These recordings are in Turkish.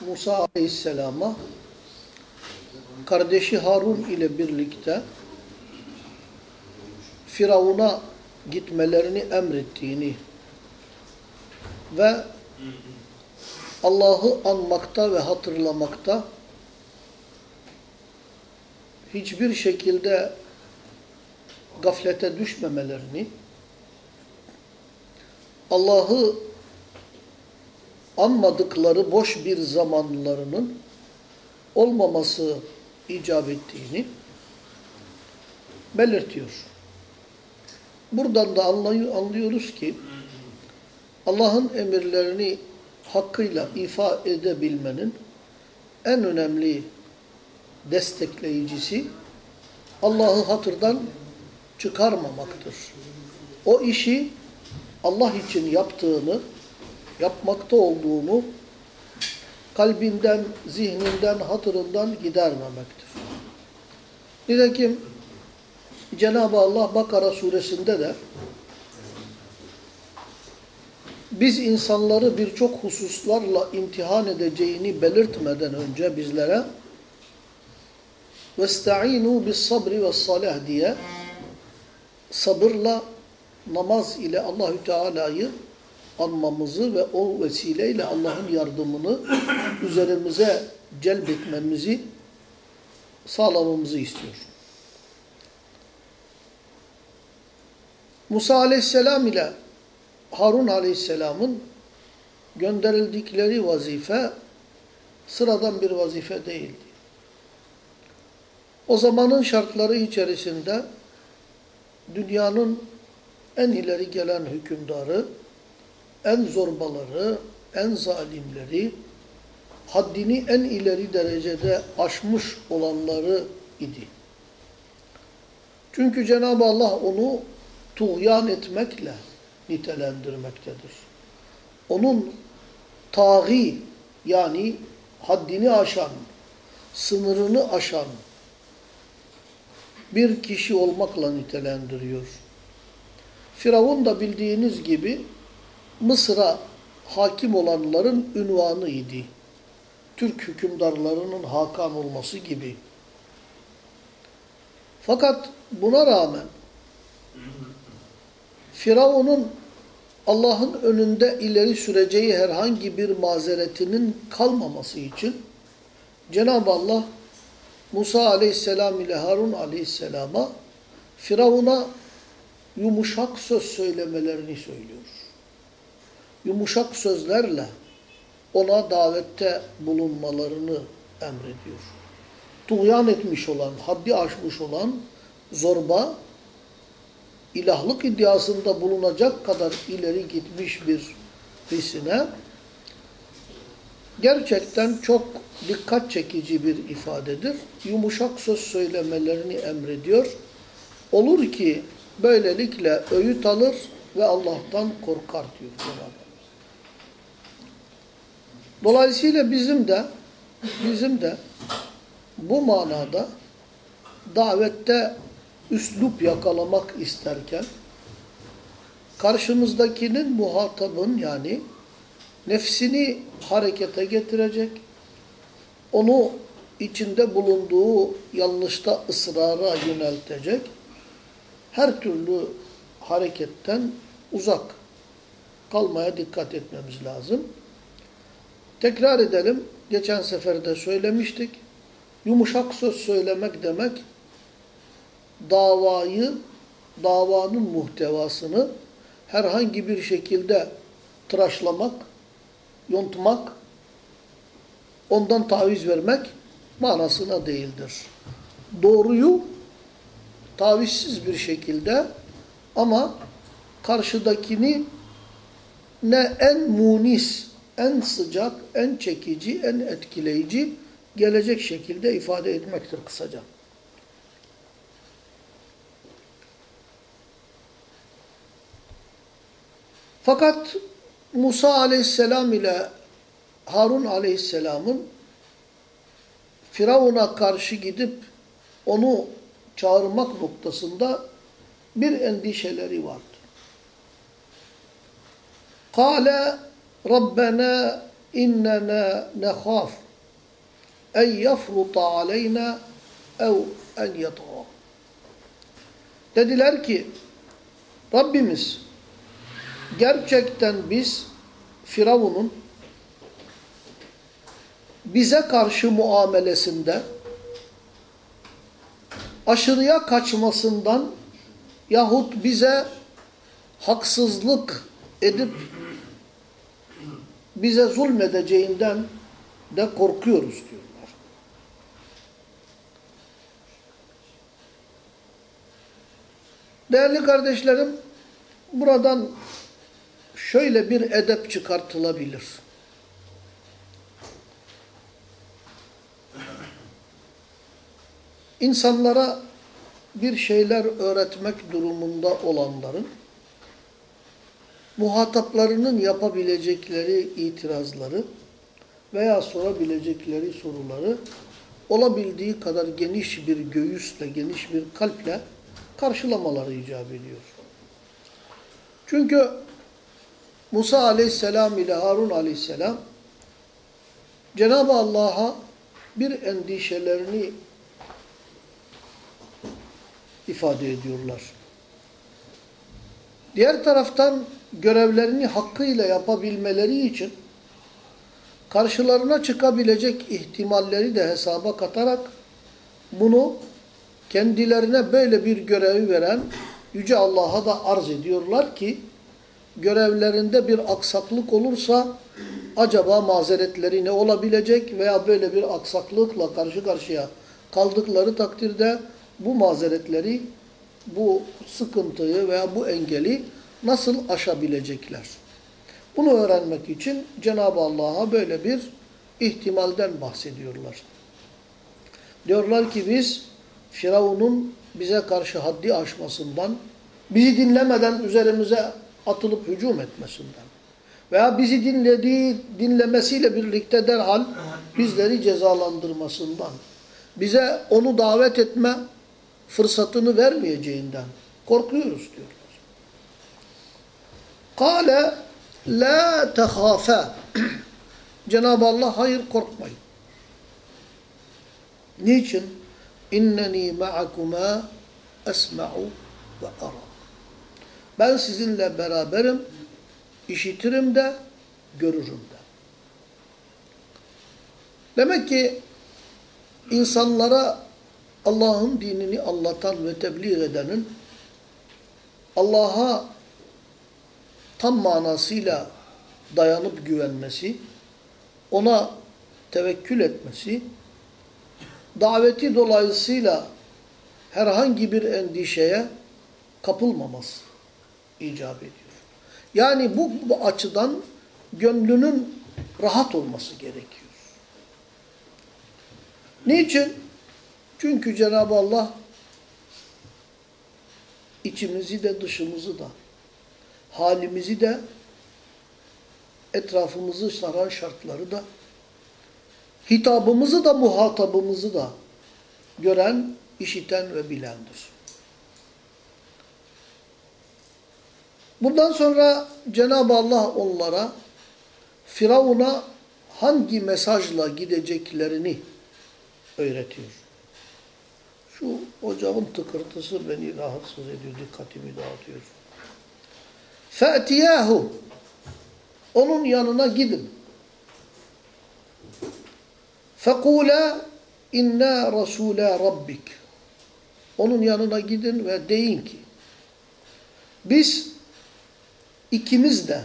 Musa Aleyhisselam'a kardeşi Harun ile birlikte Firavun'a gitmelerini emrettiğini ve Allah'ı anmakta ve hatırlamakta hiçbir şekilde gaflete düşmemelerini, Allah'ı anmadıkları boş bir zamanlarının olmaması icap ettiğini belirtiyor. Buradan da anlıyoruz ki Allah'ın emirlerini hakkıyla ifa edebilmenin en önemli destekleyicisi Allah'ı hatırdan çıkarmamaktır. O işi Allah için yaptığını, yapmakta olduğunu kalbinden, zihninden, hatırından gidermemektir. Nitekim Cenab-ı Allah Bakara suresinde de biz insanları birçok hususlarla imtihan edeceğini belirtmeden önce bizlere وَاسْتَعِينُوا بِالصَّبْرِ وَالصَّلَحِ diye sabırla, namaz ile Allahü Teala'yı anmamızı ve o vesileyle Allah'ın yardımını üzerimize celbetmemizi sağlamamızı istiyor. Musa Aleyhisselam ile Harun Aleyhisselam'ın gönderildikleri vazife sıradan bir vazife değildi. O zamanın şartları içerisinde dünyanın en ileri gelen hükümdarı, en zorbaları, en zalimleri, haddini en ileri derecede aşmış olanları idi. Çünkü Cenab-ı Allah onu tuğyan etmekle nitelendirmektedir. Onun taği yani haddini aşan, sınırını aşan bir kişi olmakla nitelendiriyor. Firavun da bildiğiniz gibi Mısır'a hakim olanların ünvanı. Türk hükümdarlarının hakan olması gibi. Fakat buna rağmen Firavun'un Allah'ın önünde ileri süreceği herhangi bir mazeretinin kalmaması için Cenab-ı Allah Musa aleyhisselam ile Harun aleyhisselama Firavun'a yumuşak söz söylemelerini söylüyor. Yumuşak sözlerle ona davette bulunmalarını emrediyor. Tuğyan etmiş olan, haddi aşmış olan zorba, ilahlık iddiasında bulunacak kadar ileri gitmiş bir birisine gerçekten çok dikkat çekici bir ifadedir. Yumuşak söz söylemelerini emrediyor. Olur ki böylelikle öğüt alır ve Allah'tan korkar diyor Cenab-ı Dolayısıyla bizim de bizim de bu manada davette üslup yakalamak isterken karşımızdakinin muhatabın yani nefsini harekete getirecek, onu içinde bulunduğu yanlışta ısrara yöneltecek, her türlü hareketten uzak kalmaya dikkat etmemiz lazım. Tekrar edelim, geçen sefer de söylemiştik, yumuşak söz söylemek demek, davayı, davanın muhtevasını herhangi bir şekilde tıraşlamak, yontmak, ondan taviz vermek manasına değildir. Doğruyu tavizsiz bir şekilde ama karşıdakini ne en munis, en sıcak, en çekici, en etkileyici gelecek şekilde ifade etmektir kısaca. Fakat Musa aleyhisselam ile Harun aleyhisselamın Firavun'a karşı gidip onu çağırmak noktasında bir endişeleri vardı. Kale Rabbena innena nekhaf en yafruta aleyna ev en yatğa. Dediler ki Rabbimiz gerçekten biz Firavun'un bize karşı muamelesinde aşırıya kaçmasından yahut bize haksızlık edip bize zulmedeceğinden de korkuyoruz diyorlar. Değerli kardeşlerim, buradan şöyle bir edep çıkartılabilir. İnsanlara bir şeyler öğretmek durumunda olanların muhataplarının yapabilecekleri itirazları veya sorabilecekleri soruları olabildiği kadar geniş bir göğüsle, geniş bir kalple karşılamaları icap ediyor. Çünkü Musa aleyhisselam ile Harun aleyhisselam Cenab-ı Allah'a bir endişelerini ifade ediyorlar. Diğer taraftan görevlerini hakkıyla yapabilmeleri için karşılarına çıkabilecek ihtimalleri de hesaba katarak bunu kendilerine böyle bir görevi veren Yüce Allah'a da arz ediyorlar ki görevlerinde bir aksaklık olursa acaba mazeretleri ne olabilecek veya böyle bir aksaklıkla karşı karşıya kaldıkları takdirde bu mazeretleri, bu sıkıntıyı veya bu engeli nasıl aşabilecekler? Bunu öğrenmek için Cenab-ı Allah'a böyle bir ihtimalden bahsediyorlar. Diyorlar ki biz Firavun'un bize karşı haddi aşmasından, bizi dinlemeden üzerimize atılıp hücum etmesinden veya bizi dinlediği, dinlemesiyle birlikte derhal bizleri cezalandırmasından, bize onu davet etme fırsatını vermeyeceğinden korkuyoruz diyorlar. Kale la tehâfe Cenab-ı Allah hayır korkmayın. Niçin? İnneni ma'akuma esma'u ve ara. Ben sizinle beraberim, işitirim de, görürüm de. Demek ki insanlara Allah'ın dinini anlatan ve tebliğ edenin Allah'a tam manasıyla dayanıp güvenmesi, ona tevekkül etmesi, daveti dolayısıyla herhangi bir endişeye kapılmaması icap ediyor. Yani bu, bu açıdan gönlünün rahat olması gerekiyor. Niçin? Çünkü Cenab-ı Allah içimizi de dışımızı da, halimizi de, etrafımızı saran şartları da, hitabımızı da, muhatabımızı da gören, işiten ve bilendir. Bundan sonra Cenab-ı Allah onlara Firavun'a hangi mesajla gideceklerini öğretiyor. Şu ocağın tıkırtısı beni rahatsız ediyor, dikkatimi dağıtıyor. فَأْتِيَاهُ Onun yanına gidin. فَقُولَا inna rasula rabbik. Onun yanına gidin ve deyin ki biz ikimiz de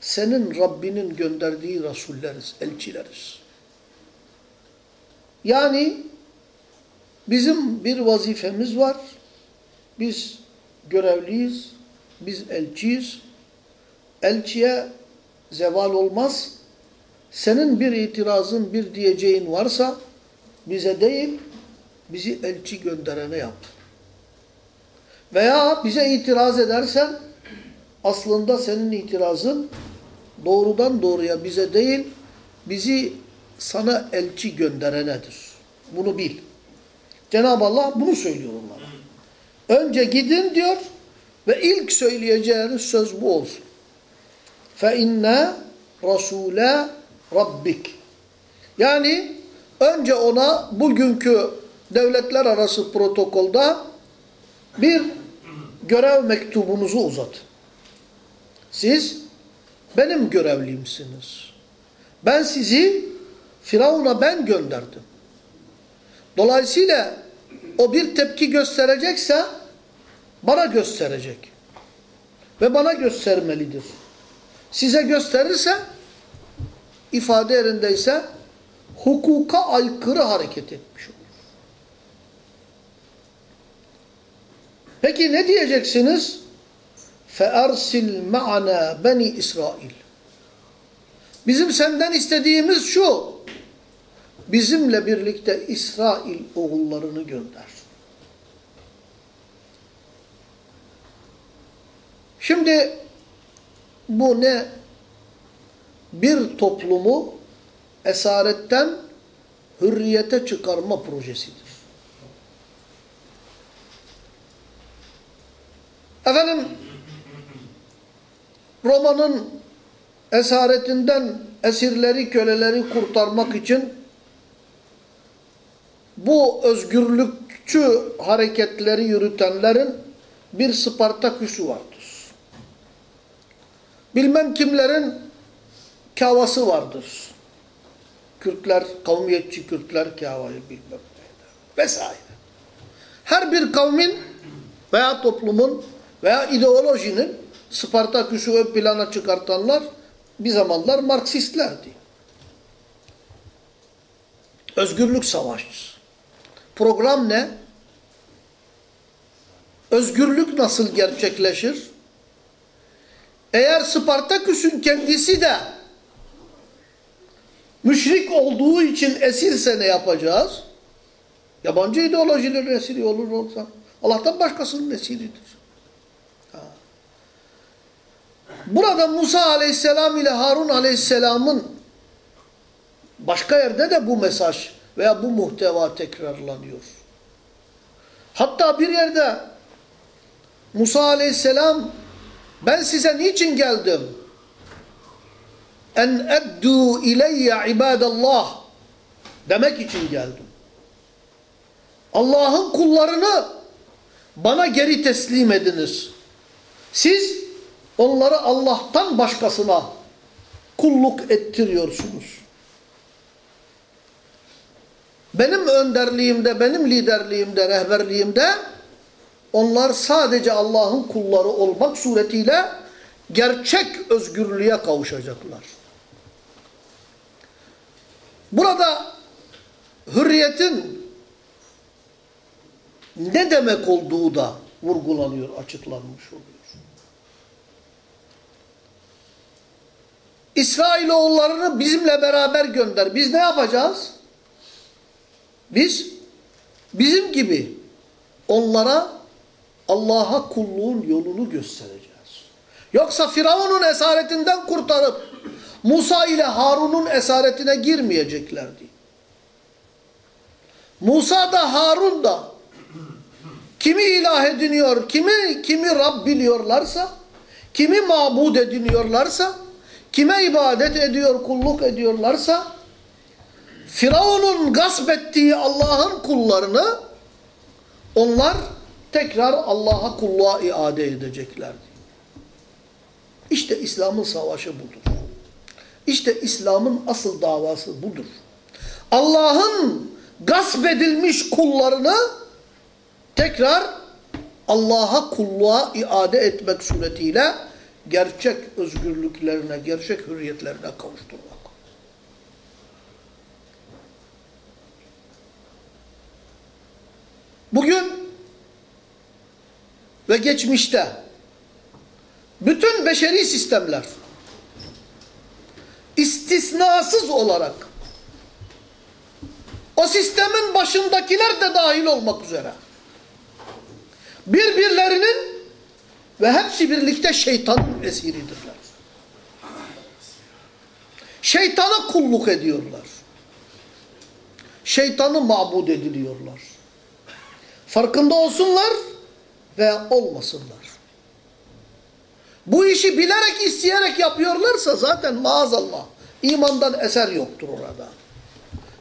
senin Rabbinin gönderdiği rasulleriz, elçileriz. Yani bizim bir vazifemiz var. Biz görevliyiz, biz elçiyiz. Elçiye zeval olmaz. Senin bir itirazın, bir diyeceğin varsa bize değil, bizi elçi gönderene yap. Veya bize itiraz edersen aslında senin itirazın doğrudan doğruya bize değil, bizi sana elçi gönderenedir. Bunu bil. Cenab-ı Allah bunu söylüyor onlara. Önce gidin diyor ve ilk söyleyeceğiniz söz bu olsun. فَاِنَّا رَسُولَا rabbik. Yani önce ona bugünkü devletler arası protokolda bir görev mektubunuzu uzatın. Siz benim görevlimsiniz. Ben sizi Firavun'a ben gönderdim. Dolayısıyla o bir tepki gösterecekse bana gösterecek. Ve bana göstermelidir. Size gösterirse ifade yerindeyse hukuka aykırı hareket etmiş olur. Peki ne diyeceksiniz? فَاَرْسِلْ مَعَنَا beni İsrail. Bizim senden istediğimiz şu. Bizimle birlikte İsrail oğullarını gönder. Şimdi bu ne? Bir toplumu esaretten hürriyete çıkarma projesidir. Efendim Roma'nın esaretinden esirleri, köleleri kurtarmak için bu özgürlükçü hareketleri yürütenlerin bir Spartaküsü vardır. Bilmem kimlerin kavası vardır. Kürtler, kavmiyetçi Kürtler kavayı bilmem neydi. Vesaire. Her bir kavmin veya toplumun veya ideolojinin Spartaküs'ü ön plana çıkartanlar bir zamanlar Marksistlerdi. Özgürlük savaşçısı. Program ne? Özgürlük nasıl gerçekleşir? Eğer Spartaküs'ün kendisi de müşrik olduğu için esirse ne yapacağız? Yabancı ideolojilerin esiri olur olsa. Allah'tan başkasının esiridir. Burada Musa aleyhisselam ile Harun aleyhisselamın başka yerde de bu mesaj veya bu muhteva tekrarlanıyor. Hatta bir yerde Musa aleyhisselam ben size niçin geldim? En eddu ileyye ibadallah demek için geldim. Allah'ın kullarını bana geri teslim ediniz. Siz onları Allah'tan başkasına kulluk ettiriyorsunuz. Benim önderliğimde, benim liderliğimde, rehberliğimde onlar sadece Allah'ın kulları olmak suretiyle gerçek özgürlüğe kavuşacaklar. Burada hürriyetin ne demek olduğu da vurgulanıyor, açıklanmış oluyor. İsrailoğullarını bizimle beraber gönder. Biz ne yapacağız? Biz bizim gibi onlara Allah'a kulluğun yolunu göstereceğiz. Yoksa Firavun'un esaretinden kurtarıp Musa ile Harun'un esaretine girmeyeceklerdi. Musa da Harun da kimi ilah ediniyor, kimi kimi Rab biliyorlarsa, kimi mabud ediniyorlarsa, kime ibadet ediyor, kulluk ediyorlarsa, Firavun'un gasp ettiği Allah'ın kullarını onlar tekrar Allah'a kulluğa iade edeceklerdi. İşte İslam'ın savaşı budur. İşte İslam'ın asıl davası budur. Allah'ın gasp edilmiş kullarını tekrar Allah'a kulluğa iade etmek suretiyle gerçek özgürlüklerine, gerçek hürriyetlerine kavuşturmak. Bugün ve geçmişte bütün beşeri sistemler istisnasız olarak o sistemin başındakiler de dahil olmak üzere birbirlerinin ve hepsi birlikte şeytanın esiridirler. Şeytana kulluk ediyorlar. Şeytanı mabud ediliyorlar. Farkında olsunlar veya olmasınlar. Bu işi bilerek isteyerek yapıyorlarsa zaten maazallah İmandan eser yoktur orada.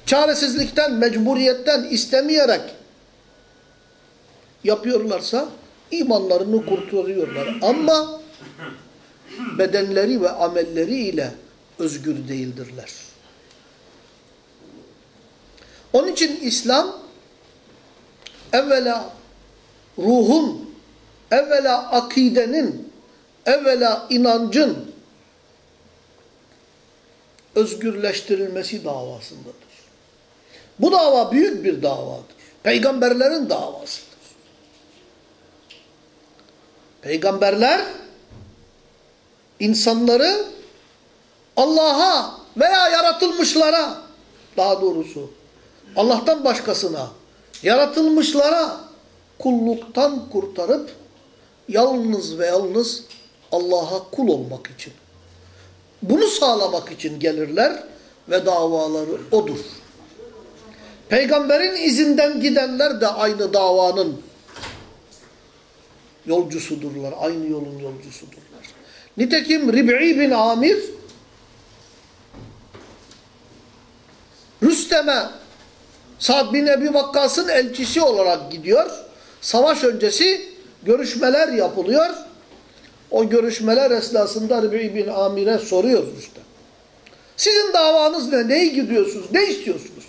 Çaresizlikten, mecburiyetten, istemeyerek yapıyorlarsa imanlarını kurtarıyorlar. Ama bedenleri ve amelleri ile özgür değildirler. Onun için İslam evvela ruhun, evvela akidenin, evvela inancın özgürleştirilmesi davasındadır. Bu dava büyük bir davadır. Peygamberlerin davasıdır. Peygamberler insanları Allah'a veya yaratılmışlara daha doğrusu Allah'tan başkasına yaratılmışlara kulluktan kurtarıp yalnız ve yalnız Allah'a kul olmak için bunu sağlamak için gelirler ve davaları odur. Peygamberin izinden gidenler de aynı davanın yolcusudurlar. Aynı yolun yolcusudurlar. Nitekim Rib'i bin Amir Rüstem'e Sa'd bin Ebi Vakkas'ın elçisi olarak gidiyor. Savaş öncesi görüşmeler yapılıyor. O görüşmeler esnasında Rib'i bin Amir'e soruyor Rüstem. Sizin davanız ne? Neyi gidiyorsunuz? Ne istiyorsunuz?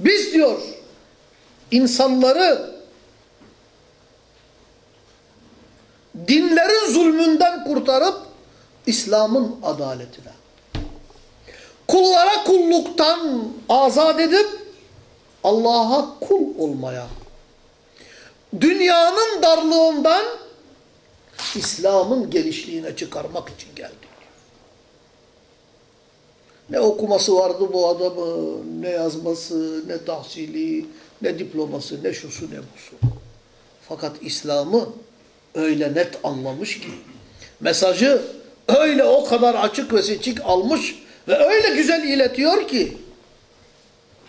Biz diyor insanları dinlerin zulmünden kurtarıp İslam'ın adaletine. Kullara kulluktan azat edip Allah'a kul olmaya. Dünyanın darlığından İslam'ın genişliğine çıkarmak için geldik. Ne okuması vardı bu adamın, ne yazması, ne tahsili, ne diploması, ne şusu ne busu. Fakat İslam'ı öyle net anlamış ki, mesajı öyle o kadar açık ve seçik almış ve öyle güzel iletiyor ki,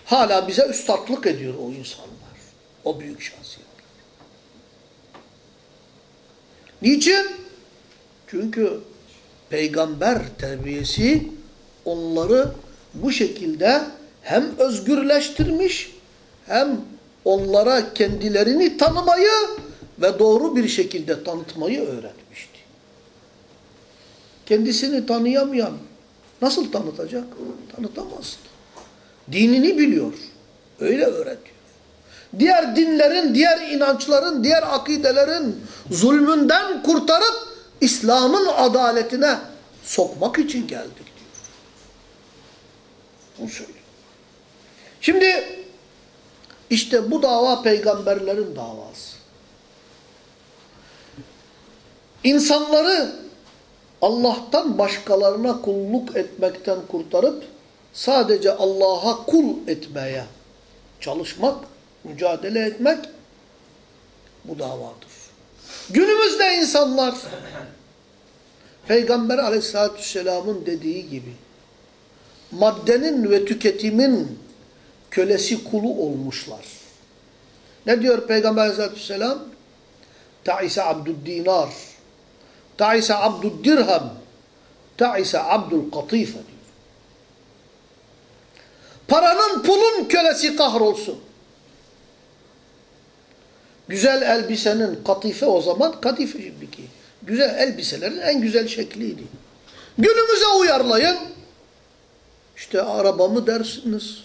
hala bize üstadlık ediyor o insanlar, o büyük şahsiyetler. Niçin? Çünkü peygamber terbiyesi onları bu şekilde hem özgürleştirmiş hem onlara kendilerini tanımayı ve doğru bir şekilde tanıtmayı öğretmişti. Kendisini tanıyamayan nasıl tanıtacak? Tanıtamaz. Dinini biliyor. Öyle öğretiyor. Diğer dinlerin, diğer inançların, diğer akidelerin zulmünden kurtarıp İslam'ın adaletine sokmak için geldik diyor. Bunu söylüyor. Şimdi işte bu dava peygamberlerin davası. İnsanları Allah'tan başkalarına kulluk etmekten kurtarıp sadece Allah'a kul etmeye çalışmak, mücadele etmek bu davadır. Günümüzde insanlar Peygamber aleyhissalatü vesselamın dediği gibi maddenin ve tüketimin kölesi kulu olmuşlar. Ne diyor Peygamber aleyhissalatü vesselam? Ta'ise abdud dinar, ta'ise abdud dirham, ta'ise abdul katife diyor. Paranın pulun kölesi kahrolsun. Güzel elbisenin katife o zaman katife şimdiki. Güzel elbiselerin en güzel şekliydi. Günümüze uyarlayın. İşte araba mı dersiniz?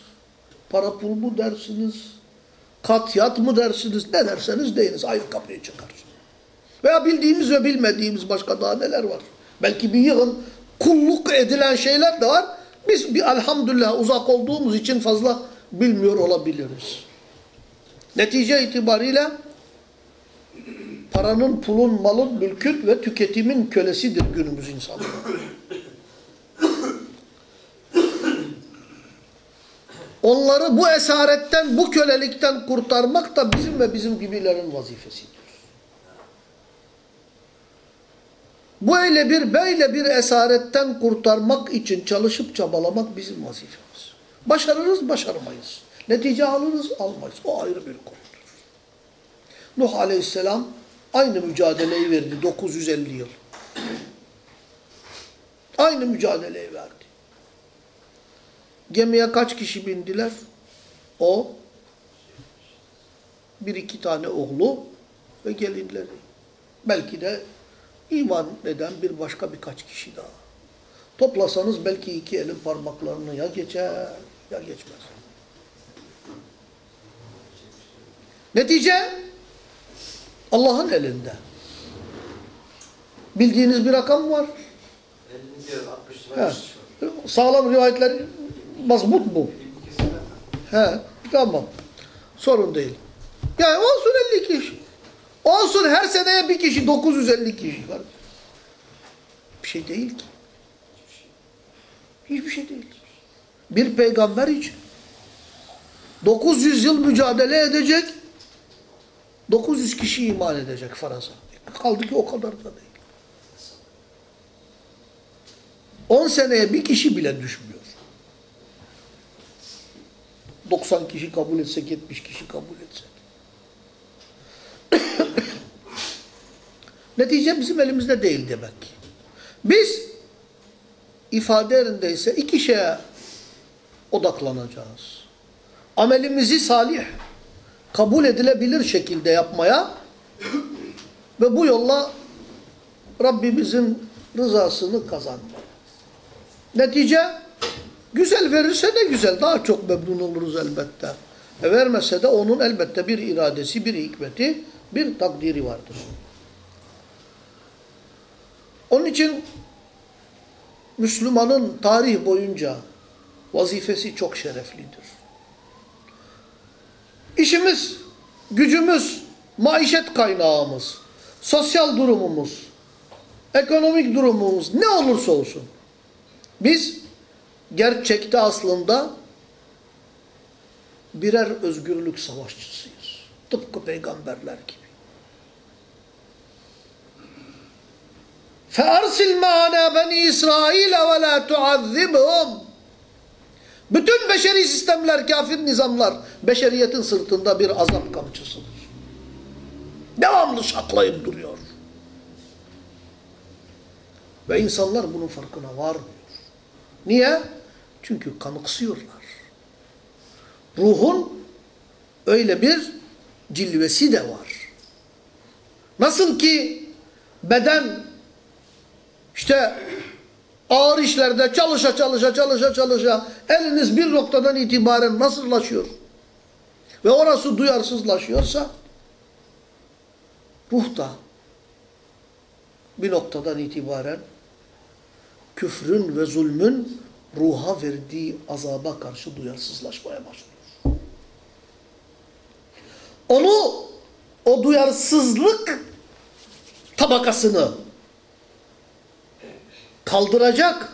Para pul mu dersiniz? Kat yat mı dersiniz? Ne derseniz deyiniz. Aynı kapıya çıkar. Veya bildiğimiz ve bilmediğimiz başka daha neler var. Belki bir yığın kulluk edilen şeyler de var. Biz bir elhamdülillah uzak olduğumuz için fazla bilmiyor olabiliriz. Netice itibariyle paranın, pulun, malın, mülkün ve tüketimin kölesidir günümüz insanları. Onları bu esaretten, bu kölelikten kurtarmak da bizim ve bizim gibilerin vazifesidir. Bu öyle bir, böyle bir esaretten kurtarmak için çalışıp çabalamak bizim vazifemiz. Başarırız, başarmayız. Netice alırız, almayız. O ayrı bir konudur. Nuh Aleyhisselam aynı mücadeleyi verdi 950 yıl. Aynı mücadeleyi verdi. Gemiye kaç kişi bindiler? O, bir iki tane oğlu ve gelinleri. Belki de iman eden bir başka birkaç kişi daha. Toplasanız belki iki elin parmaklarını ya geçer ya geçmez. Netice Allah'ın elinde. Bildiğiniz bir rakam var. 50 diyor 60 He. Sağlam rivayetler mazbut bu. He, tamam. Sorun değil. Yani olsun 50 kişi. Olsun her seneye bir kişi 950 kişi var. Bir şey değil ki. Hiçbir şey değil. Bir peygamber için 900 yıl mücadele edecek 900 kişi iman edecek faraza. Kaldı ki o kadar da değil. 10 seneye bir kişi bile düşmüyor. 90 kişi kabul etsek, 70 kişi kabul etsek. Netice bizim elimizde değil demek. Biz ifade yerindeyse iki şeye odaklanacağız. Amelimizi salih, kabul edilebilir şekilde yapmaya ve bu yolla Rabbimizin rızasını kazanmaya. Netice güzel verirse de güzel. Daha çok memnun oluruz elbette. E vermezse de onun elbette bir iradesi, bir hikmeti, bir takdiri vardır. Onun için Müslümanın tarih boyunca vazifesi çok şereflidir. İşimiz, gücümüz, maişet kaynağımız, sosyal durumumuz, ekonomik durumumuz ne olursa olsun biz gerçekte aslında birer özgürlük savaşçısıyız. Tıpkı peygamberler gibi. فَاَرْسِلْ مَعَنَا بَنِي İsrail وَلَا تُعَذِّبْهُمْ Bütün beşeri sistemler, kafir nizamlar beşeriyetin sırtında bir azap kamçısıdır. Devamlı şaklayıp duruyor. Ve insanlar bunun farkına varmıyor. Niye? Çünkü kanıksıyorlar. Ruhun öyle bir cilvesi de var. Nasıl ki beden işte ağır işlerde çalışa çalışa çalışa çalışa eliniz bir noktadan itibaren nasırlaşıyor ve orası duyarsızlaşıyorsa ruh da bir noktadan itibaren küfrün ve zulmün ruha verdiği azaba karşı duyarsızlaşmaya başlıyor. Onu o duyarsızlık tabakasını kaldıracak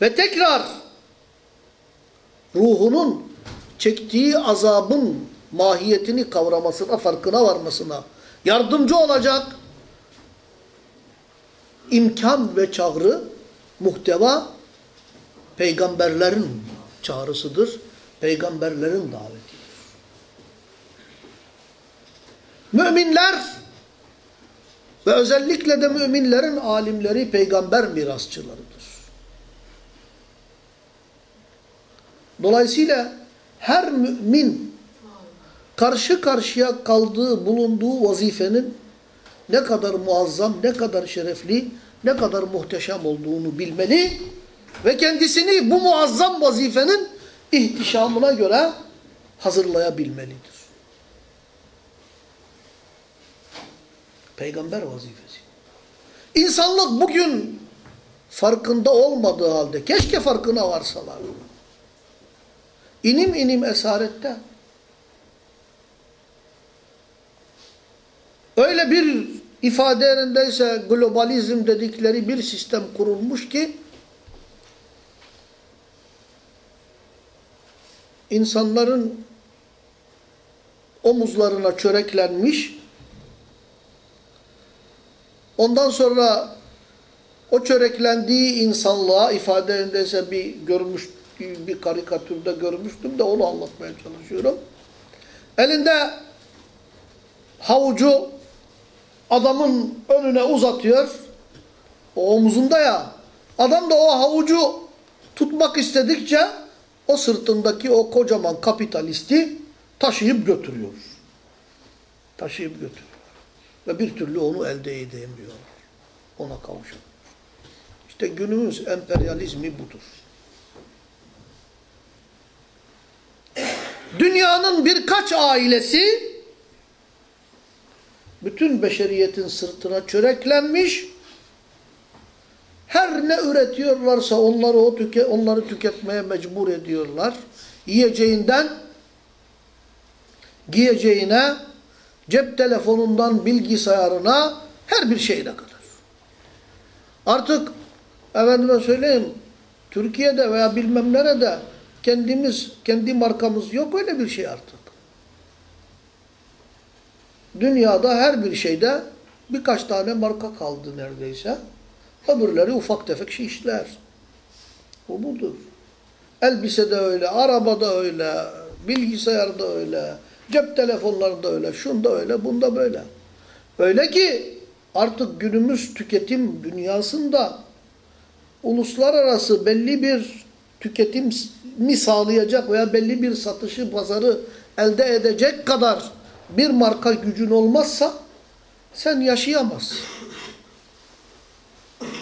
ve tekrar ruhunun çektiği azabın mahiyetini kavramasına, farkına varmasına yardımcı olacak imkan ve çağrı, muhteva peygamberlerin çağrısıdır. Peygamberlerin davetidir. Müminler ve özellikle de müminlerin alimleri peygamber mirasçılarıdır. Dolayısıyla her mümin karşı karşıya kaldığı, bulunduğu vazifenin ne kadar muazzam, ne kadar şerefli, ne kadar muhteşem olduğunu bilmeli ve kendisini bu muazzam vazifenin ihtişamına göre hazırlayabilmelidir. Peygamber vazifesi. İnsanlık bugün farkında olmadığı halde keşke farkına varsalar. İnim inim esarette. Öyle bir ifade yerindeyse globalizm dedikleri bir sistem kurulmuş ki insanların omuzlarına çöreklenmiş ondan sonra o çöreklendiği insanlığa ifade yerindeyse bir görmüş bir karikatürde görmüştüm de onu anlatmaya çalışıyorum. Elinde havucu adamın önüne uzatıyor. O omuzunda ya. Adam da o havucu tutmak istedikçe o sırtındaki o kocaman kapitalisti taşıyıp götürüyor. Taşıyıp götürüyor. Ve bir türlü onu elde edemiyor. Ona kavuşamıyor. İşte günümüz emperyalizmi budur. Dünyanın birkaç ailesi bütün beşeriyetin sırtına çöreklenmiş. Her ne üretiyorlarsa onları o tüke, onları tüketmeye mecbur ediyorlar. Yiyeceğinden giyeceğine, cep telefonundan bilgisayarına her bir şeyine kadar. Artık efendime söyleyeyim Türkiye'de veya bilmem nerede kendimiz, kendi markamız yok öyle bir şey artık. Dünyada her bir şeyde birkaç tane marka kaldı neredeyse. Öbürleri ufak tefek işler. Bu budur. Elbise de öyle, araba da öyle, bilgisayar da öyle, cep telefonları da öyle, şunda öyle, bunda böyle. Öyle ki artık günümüz tüketim dünyasında uluslararası belli bir tüketimi sağlayacak veya belli bir satışı, pazarı elde edecek kadar bir marka gücün olmazsa sen yaşayamazsın.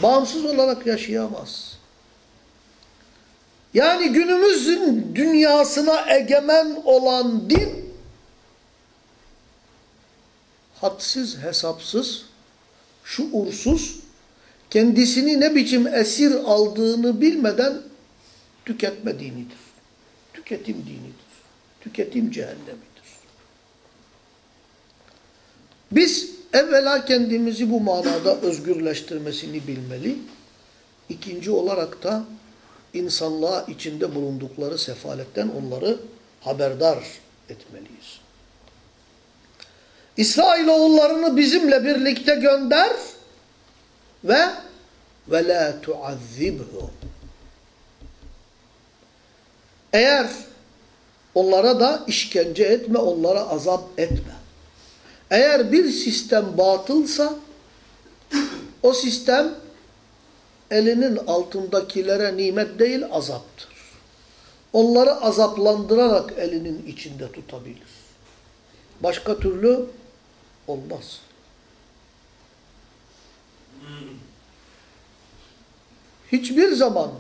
Bağımsız olarak yaşayamaz. Yani günümüzün dünyasına egemen olan din hadsiz, hesapsız, şuursuz, kendisini ne biçim esir aldığını bilmeden tüketme dinidir. Tüketim dinidir. Tüketim cehennemidir. Biz evvela kendimizi bu manada özgürleştirmesini bilmeli. İkinci olarak da insanlığa içinde bulundukları sefaletten onları haberdar etmeliyiz. İsrailoğullarını bizimle birlikte gönder ve ve la tuazzibhum. Eğer onlara da işkence etme, onlara azap etme. Eğer bir sistem batılsa o sistem elinin altındakilere nimet değil azaptır. Onları azaplandırarak elinin içinde tutabilir. Başka türlü olmaz. Hiçbir zaman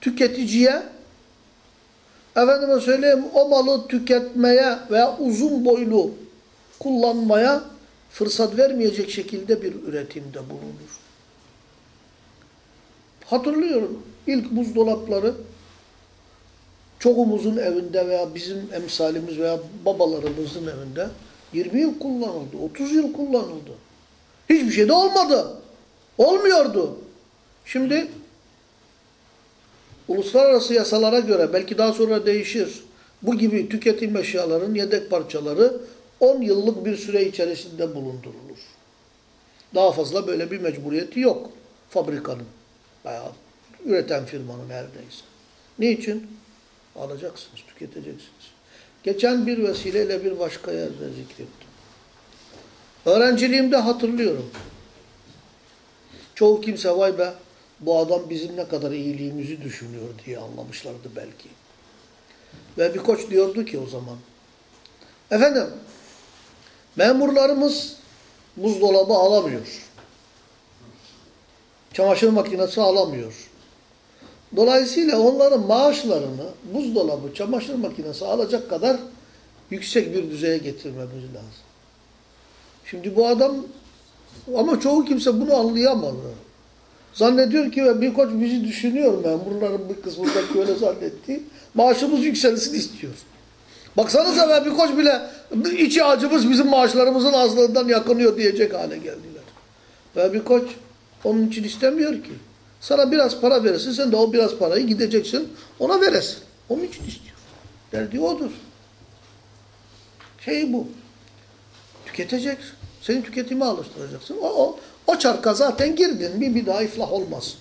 tüketiciye efendime söyleyeyim o malı tüketmeye veya uzun boylu kullanmaya fırsat vermeyecek şekilde bir üretimde bulunur. Hatırlıyorum ilk buzdolapları çoğumuzun evinde veya bizim emsalimiz veya babalarımızın evinde 20 yıl kullanıldı, 30 yıl kullanıldı. Hiçbir şey de olmadı. Olmuyordu. Şimdi uluslararası yasalara göre belki daha sonra değişir. Bu gibi tüketim eşyaların yedek parçaları 10 yıllık bir süre içerisinde bulundurulur. Daha fazla böyle bir mecburiyeti yok fabrikanın veya üreten firmanın neredeyse. Niçin? Alacaksınız, tüketeceksiniz. Geçen bir vesileyle bir başka yerde zikrettim. Öğrenciliğimde hatırlıyorum. Çoğu kimse vay be bu adam bizim ne kadar iyiliğimizi düşünüyor diye anlamışlardı belki. Ve bir koç diyordu ki o zaman. Efendim memurlarımız buzdolabı alamıyor. Çamaşır makinesi alamıyor. Dolayısıyla onların maaşlarını buzdolabı, çamaşır makinesi alacak kadar yüksek bir düzeye getirmemiz lazım. Şimdi bu adam ama çoğu kimse bunu anlayamadı. Zannediyor ki bir koç bizi düşünüyor memurların bir kısmındaki öyle zannetti. Maaşımız yükselsin istiyor. Baksanıza be bir koç bile içi acımız bizim maaşlarımızın azlığından yakınıyor diyecek hale geldiler. Ve bir koç onun için istemiyor ki. Sana biraz para verirsin sen de o biraz parayı gideceksin ona veresin. Onun için istiyor. Derdi odur. Şey bu. Tüketeceksin. Seni tüketime alıştıracaksın. O, o, o çarka zaten girdin bir, bir daha iflah olmaz.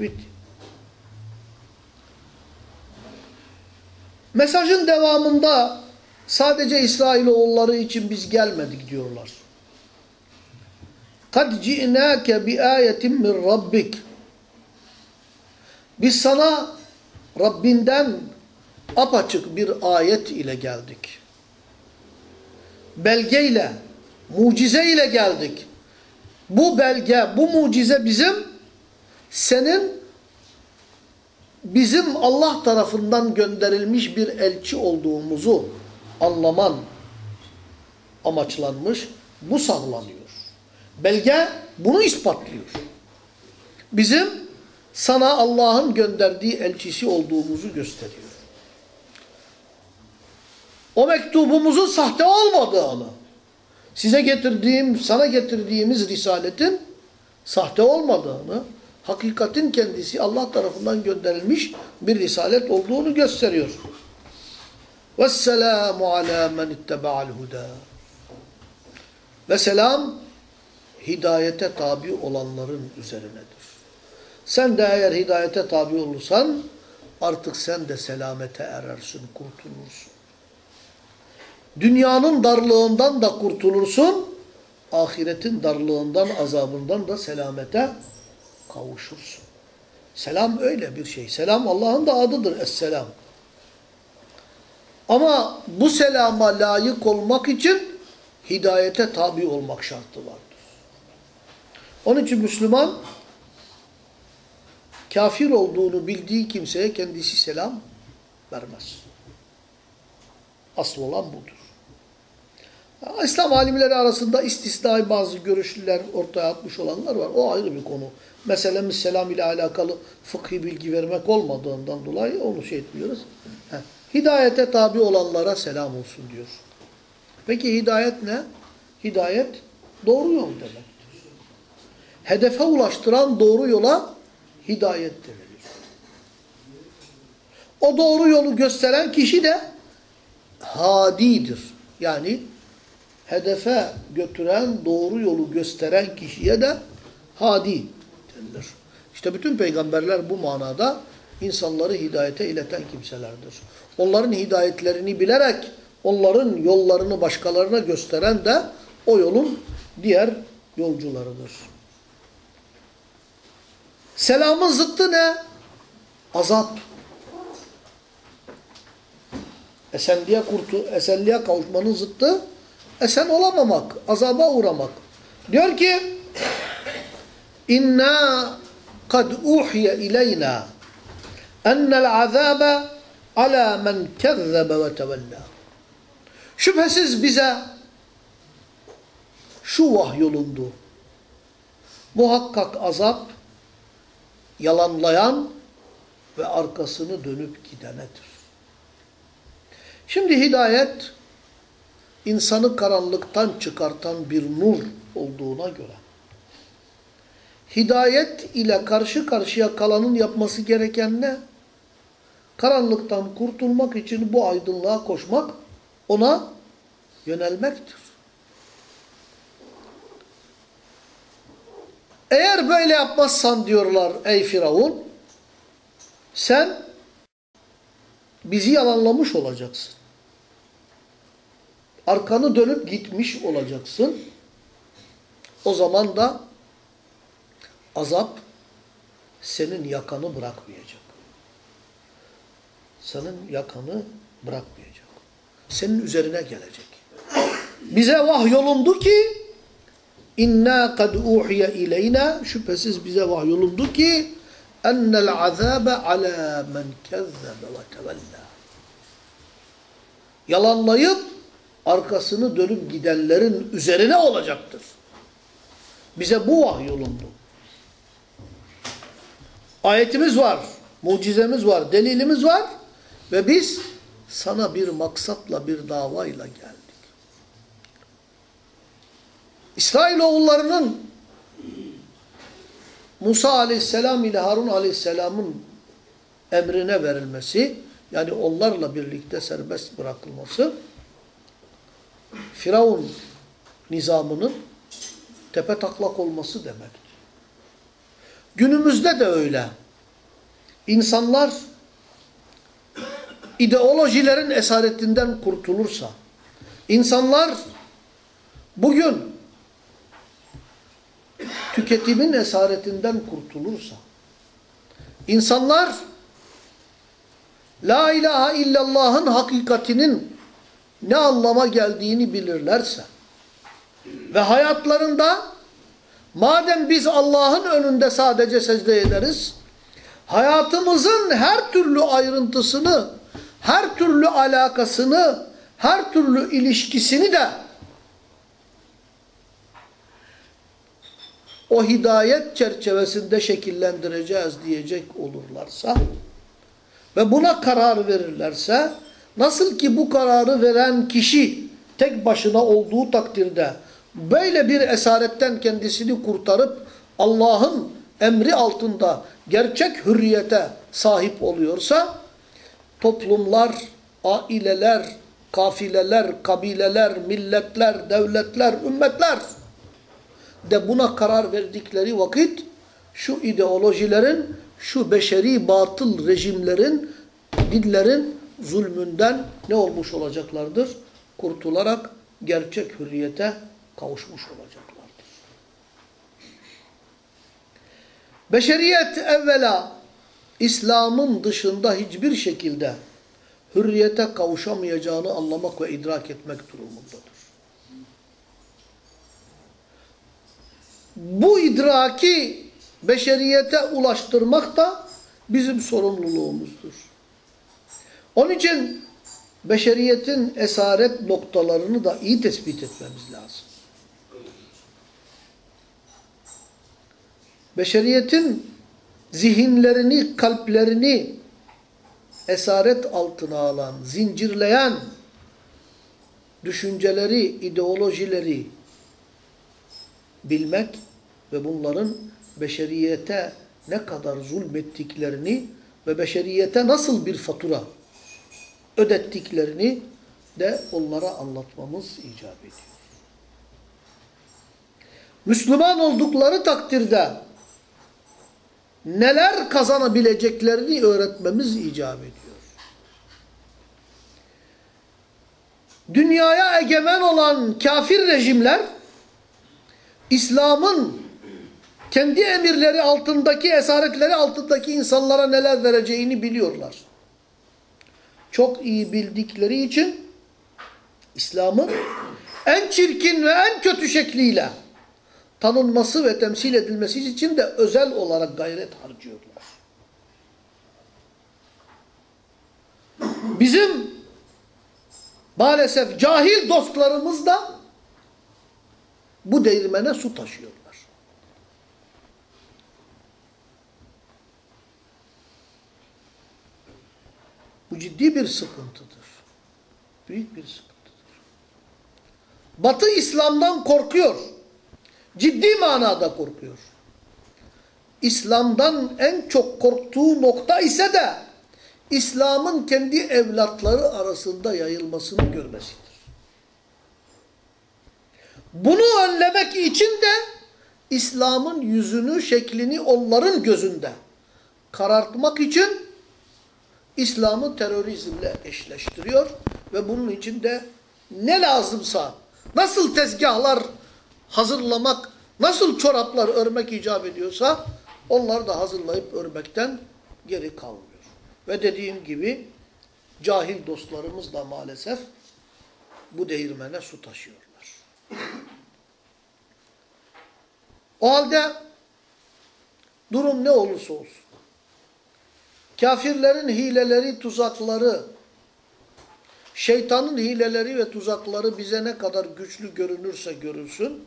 Bitti. Mesajın devamında sadece İsrailoğulları için biz gelmedik diyorlar. Kad ci'nâke bi ayetin min rabbik. Biz sana Rabbinden apaçık bir ayet ile geldik. Belgeyle, mucize ile geldik. Bu belge, bu mucize bizim, senin bizim Allah tarafından gönderilmiş bir elçi olduğumuzu anlaman amaçlanmış. Bu sağlanıyor. Belge bunu ispatlıyor. Bizim sana Allah'ın gönderdiği elçisi olduğumuzu gösteriyor. O mektubumuzun sahte olmadığını, size getirdiğim, sana getirdiğimiz risaletin sahte olmadığını, hakikatin kendisi Allah tarafından gönderilmiş bir risalet olduğunu gösteriyor. Vesselamu ala men itteba'al huda. Ve selam hidayete tabi olanların üzerinedir. Sen de eğer hidayete tabi olursan artık sen de selamete erersin, kurtulursun. Dünyanın darlığından da kurtulursun, ahiretin darlığından, azabından da selamete kavuşursun. Selam öyle bir şey. Selam Allah'ın da adıdır. Esselam. Ama bu selama layık olmak için hidayete tabi olmak şartı vardır. Onun için Müslüman kafir olduğunu bildiği kimseye kendisi selam vermez. Asıl olan budur. İslam alimleri arasında istisnai bazı görüşlüler ortaya atmış olanlar var. O ayrı bir konu. Meselemiz selam ile alakalı fıkhi bilgi vermek olmadığından dolayı onu şey etmiyoruz. Hidayete tabi olanlara selam olsun diyor. Peki hidayet ne? Hidayet doğru yol demektir. Hedefe ulaştıran doğru yola hidayet denilir. O doğru yolu gösteren kişi de hadidir. Yani hedefe götüren, doğru yolu gösteren kişiye de hadi denilir. İşte bütün peygamberler bu manada insanları hidayete ileten kimselerdir. Onların hidayetlerini bilerek onların yollarını başkalarına gösteren de o yolun diğer yolcularıdır. Selamın zıttı ne? Azap. Esenliğe, kurtu, esenliğe kavuşmanın zıttı esen olamamak, azaba uğramak. Diyor ki İnna kad uhiye ileyna ennel azabe ala men kezzebe ve tevella. Şüphesiz bize şu vahyolundu. Muhakkak azap yalanlayan ve arkasını dönüp gidenedir. Şimdi hidayet insanı karanlıktan çıkartan bir nur olduğuna göre hidayet ile karşı karşıya kalanın yapması gereken ne? Karanlıktan kurtulmak için bu aydınlığa koşmak, ona yönelmektir. Eğer böyle yapmazsan diyorlar ey Firavun, sen bizi yalanlamış olacaksın. Arkanı dönüp gitmiş olacaksın. O zaman da azap senin yakanı bırakmayacak. Senin yakanı bırakmayacak. Senin üzerine gelecek. Bize vahyolundu ki inna kad uhiye ileyna şüphesiz bize vahyolundu ki ennel azabe ala men kezzebe ve tevella. Yalanlayıp arkasını dönüp gidenlerin üzerine olacaktır. Bize bu vahyolundu. Ayetimiz var, mucizemiz var, delilimiz var ve biz sana bir maksatla, bir davayla geldik. İsrailoğullarının Musa aleyhisselam ile Harun aleyhisselamın emrine verilmesi, yani onlarla birlikte serbest bırakılması, Firavun nizamının tepe taklak olması demektir. Günümüzde de öyle. İnsanlar ideolojilerin esaretinden kurtulursa, insanlar bugün tüketimin esaretinden kurtulursa, insanlar La ilahe illallah'ın hakikatinin ne anlama geldiğini bilirlerse ve hayatlarında madem biz Allah'ın önünde sadece secde ederiz, hayatımızın her türlü ayrıntısını, her türlü alakasını, her türlü ilişkisini de o hidayet çerçevesinde şekillendireceğiz diyecek olurlarsa ve buna karar verirlerse nasıl ki bu kararı veren kişi tek başına olduğu takdirde böyle bir esaretten kendisini kurtarıp Allah'ın emri altında gerçek hürriyete sahip oluyorsa toplumlar, aileler, kafileler, kabileler, milletler, devletler, ümmetler de buna karar verdikleri vakit şu ideolojilerin, şu beşeri batıl rejimlerin, dinlerin zulmünden ne olmuş olacaklardır? Kurtularak gerçek hürriyete kavuşmuş olacaklardır. Beşeriyet evvela İslam'ın dışında hiçbir şekilde hürriyete kavuşamayacağını anlamak ve idrak etmek durumundadır. Bu idraki beşeriyete ulaştırmak da bizim sorumluluğumuzdur. Onun için beşeriyetin esaret noktalarını da iyi tespit etmemiz lazım. Beşeriyetin zihinlerini, kalplerini esaret altına alan, zincirleyen düşünceleri, ideolojileri bilmek ve bunların beşeriyete ne kadar zulmettiklerini ve beşeriyete nasıl bir fatura ödettiklerini de onlara anlatmamız icap ediyor. Müslüman oldukları takdirde neler kazanabileceklerini öğretmemiz icap ediyor. Dünyaya egemen olan kafir rejimler İslam'ın kendi emirleri altındaki, esaretleri altındaki insanlara neler vereceğini biliyorlar. Çok iyi bildikleri için İslam'ın en çirkin ve en kötü şekliyle tanınması ve temsil edilmesi için de özel olarak gayret harcıyorlar. Bizim maalesef cahil dostlarımız da bu değirmene su taşıyorlar. Bu ciddi bir sıkıntıdır. Büyük bir sıkıntıdır. Batı İslam'dan korkuyor. Ciddi manada korkuyor. İslam'dan en çok korktuğu nokta ise de İslam'ın kendi evlatları arasında yayılmasını görmesidir. Bunu önlemek için de İslam'ın yüzünü, şeklini onların gözünde karartmak için İslam'ı terörizmle eşleştiriyor ve bunun için de ne lazımsa, nasıl tezgahlar hazırlamak, nasıl çoraplar örmek icap ediyorsa onlar da hazırlayıp örmekten geri kalmıyor. Ve dediğim gibi cahil dostlarımız da maalesef bu değirmene su taşıyorlar. O halde durum ne olursa olsun, kafirlerin hileleri, tuzakları, şeytanın hileleri ve tuzakları bize ne kadar güçlü görünürse görünsün,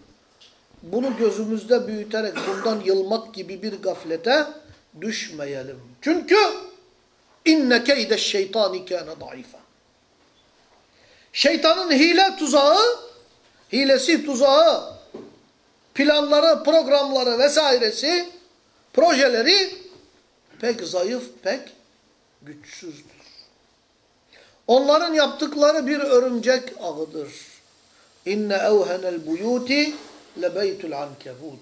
bunu gözümüzde büyüterek bundan yılmak gibi bir gaflete düşmeyelim. Çünkü inne keyde şeytani kâne daifa. Şeytanın hile tuzağı, hilesi tuzağı, planları, programları vesairesi, projeleri pek zayıf, pek güçsüzdür. Onların yaptıkları bir örümcek ağıdır. İnne evhenel buyuti lebeytul ankebut.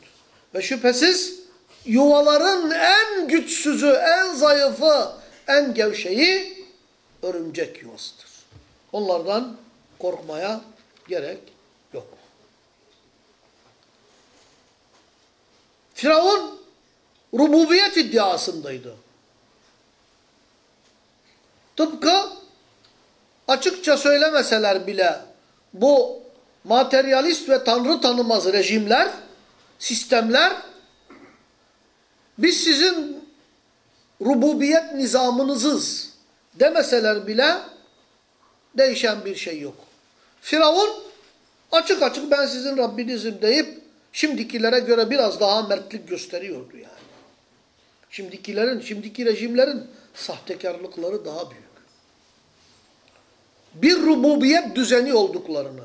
Ve şüphesiz yuvaların en güçsüzü, en zayıfı, en gevşeyi örümcek yuvasıdır. Onlardan korkmaya gerek yok. Firavun rububiyet iddiasındaydı. Tıpkı açıkça söylemeseler bile bu materyalist ve tanrı tanımaz rejimler, sistemler biz sizin rububiyet nizamınızız demeseler bile değişen bir şey yok. Firavun açık açık ben sizin Rabbinizim deyip şimdikilere göre biraz daha mertlik gösteriyordu yani. Şimdikilerin, şimdiki rejimlerin sahtekarlıkları daha büyük. Bir rububiyet düzeni olduklarını,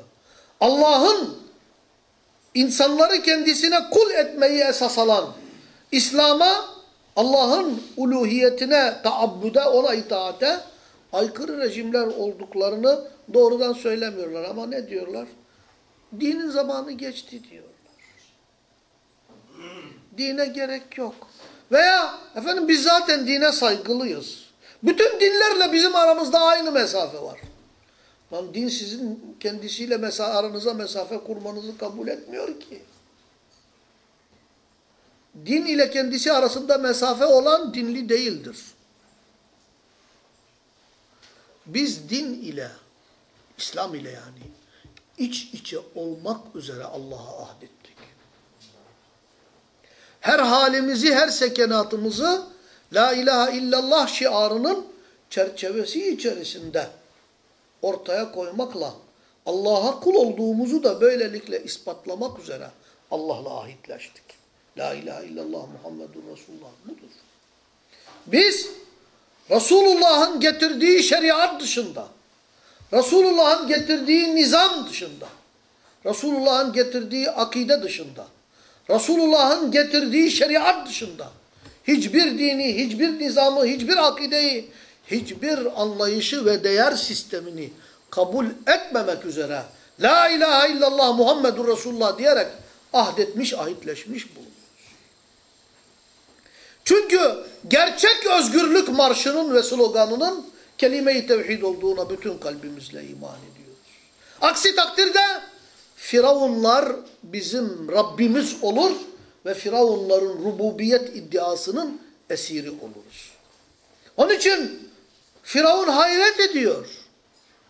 Allah'ın insanları kendisine kul etmeyi esas alan, İslam'a, Allah'ın uluhiyetine, taabbüde, ona itaate aykırı rejimler olduklarını doğrudan söylemiyorlar. Ama ne diyorlar? Dinin zamanı geçti diyorlar. Dine gerek yok. Veya efendim biz zaten dine saygılıyız. Bütün dinlerle bizim aramızda aynı mesafe var. Lan din sizin kendisiyle mesa aranıza mesafe kurmanızı kabul etmiyor ki. Din ile kendisi arasında mesafe olan dinli değildir. Biz din ile, İslam ile yani iç içe olmak üzere Allah'a ahdettik. Her halimizi, her sekenatımızı La ilahe illallah şiarının çerçevesi içerisinde ortaya koymakla Allah'a kul olduğumuzu da böylelikle ispatlamak üzere Allah'la ahitleştik. La ilahe illallah Muhammedur Resulullah budur. Biz Resulullah'ın getirdiği şeriat dışında, Resulullah'ın getirdiği nizam dışında, Resulullah'ın getirdiği akide dışında, Resulullah'ın getirdiği şeriat dışında, hiçbir dini, hiçbir nizamı, hiçbir akideyi, hiçbir anlayışı ve değer sistemini kabul etmemek üzere La ilahe illallah Muhammedur Resulullah diyerek ahdetmiş, ahitleşmiş bulunuyoruz. Çünkü gerçek özgürlük marşının ve sloganının kelime-i tevhid olduğuna bütün kalbimizle iman ediyoruz. Aksi takdirde Firavunlar bizim Rabbimiz olur ve Firavunların rububiyet iddiasının esiri oluruz. Onun için Firavun hayret ediyor.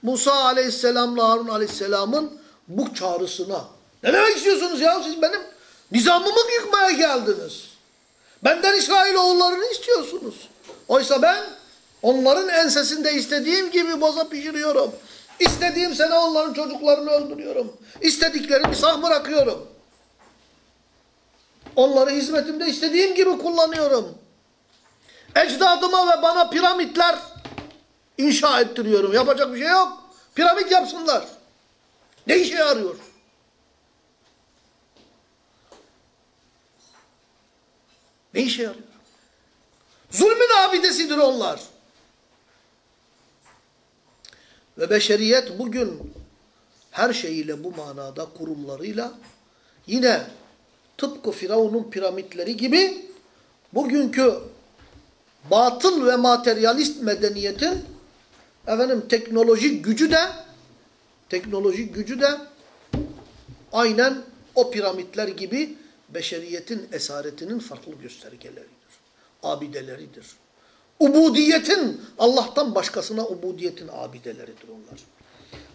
Musa aleyhisselamla Harun aleyhisselamın bu çağrısına. Ne demek istiyorsunuz ya siz benim nizamımı yıkmaya geldiniz. Benden İsrail oğullarını istiyorsunuz. Oysa ben onların ensesinde istediğim gibi boza pişiriyorum. İstediğim sene onların çocuklarını öldürüyorum. İstediklerimi sah bırakıyorum. Onları hizmetimde istediğim gibi kullanıyorum. Ecdadıma ve bana piramitler inşa ettiriyorum. Yapacak bir şey yok. Piramit yapsınlar. Ne işe yarıyor? Ne işe yarıyor? Zulmün abidesidir onlar. Ve beşeriyet bugün her şeyiyle bu manada kurumlarıyla yine tıpkı Firavun'un piramitleri gibi bugünkü batıl ve materyalist medeniyetin efendim teknolojik gücü de teknolojik gücü de aynen o piramitler gibi beşeriyetin esaretinin farklı göstergeleridir. Abideleridir. Ubudiyetin, Allah'tan başkasına ubudiyetin abideleridir onlar.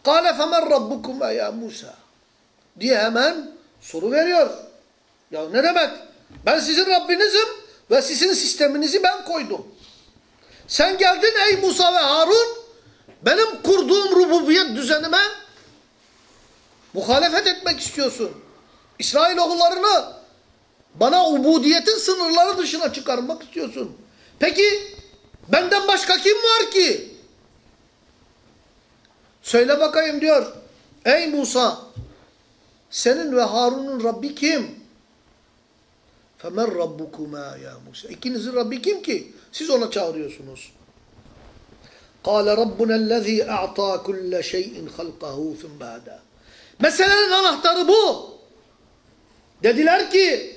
Kale femen rabbukuma e ya Musa diye hemen soru veriyor. Ya ne demek? Ben sizin Rabbinizim ve sizin sisteminizi ben koydum. Sen geldin ey Musa ve Harun benim kurduğum rububiyet düzenime muhalefet etmek istiyorsun. İsrailoğullarını bana ubudiyetin sınırları dışına çıkarmak istiyorsun. Peki Benden başka kim var ki? Söyle bakayım diyor. Ey Musa senin ve Harun'un Rabbi kim? Femen rabbukuma ya Musa. İkinizin Rabbi kim ki? Siz ona çağırıyorsunuz. Kale Rabbuna lezî a'ta kulle şeyin halkahu thumma. Meselenin anahtarı bu. Dediler ki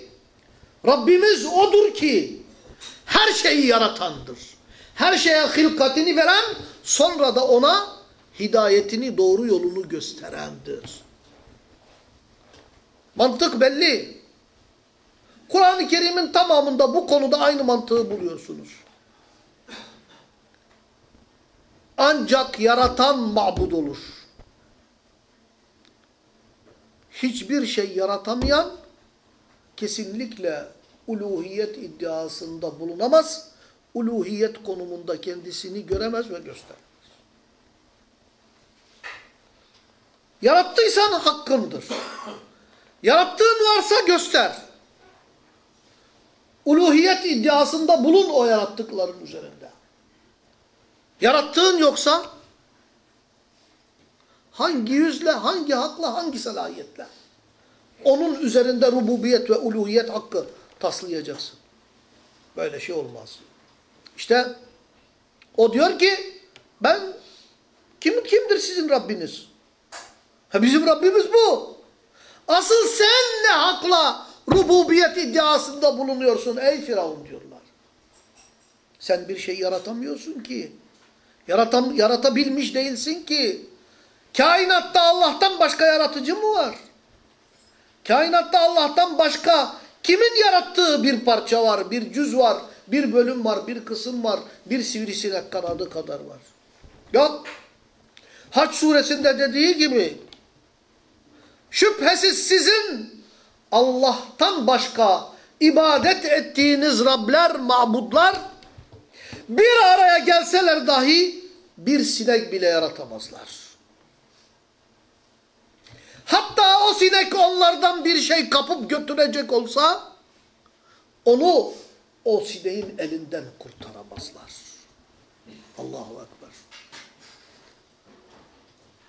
Rabbimiz odur ki her şeyi yaratandır. Her şeye hilkatini veren sonra da ona hidayetini doğru yolunu gösterendir. Mantık belli. Kur'an-ı Kerim'in tamamında bu konuda aynı mantığı buluyorsunuz. Ancak yaratan mabud olur. Hiçbir şey yaratamayan kesinlikle uluhiyet iddiasında bulunamaz. Uluhiyet konumunda kendisini göremez ve gösteremez. Yarattıysan hakkındır. Yarattığın varsa göster. Uluhiyet iddiasında bulun o yarattıkların üzerinde. Yarattığın yoksa hangi yüzle, hangi hakla, hangi salahiyetle onun üzerinde rububiyet ve uluhiyet hakkı taslayacaksın. Böyle şey olmaz. İşte o diyor ki ben kim kimdir sizin Rabbiniz? Ha bizim Rabbimiz bu. Asıl sen ne hakla rububiyet iddiasında bulunuyorsun ey Firavun diyorlar. Sen bir şey yaratamıyorsun ki. Yaratam, yaratabilmiş değilsin ki. Kainatta Allah'tan başka yaratıcı mı var? Kainatta Allah'tan başka kimin yarattığı bir parça var, bir cüz var, bir bölüm var, bir kısım var, bir sivrisinek kanadı kadar var. Yok. Haç suresinde dediği gibi şüphesiz sizin Allah'tan başka ibadet ettiğiniz Rabler, mabudlar bir araya gelseler dahi bir sinek bile yaratamazlar. Hatta o sinek onlardan bir şey kapıp götürecek olsa onu o sineğin elinden kurtaramazlar. Allahu Ekber.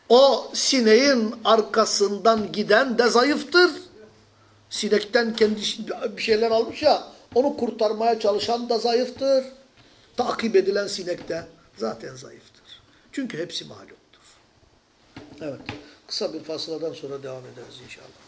O sineğin arkasından giden de zayıftır. Sinekten kendi bir şeyler almış ya onu kurtarmaya çalışan da zayıftır. Takip edilen sinek de zaten zayıftır. Çünkü hepsi malumdur. Evet. Kısa bir fasıladan sonra devam ederiz inşallah.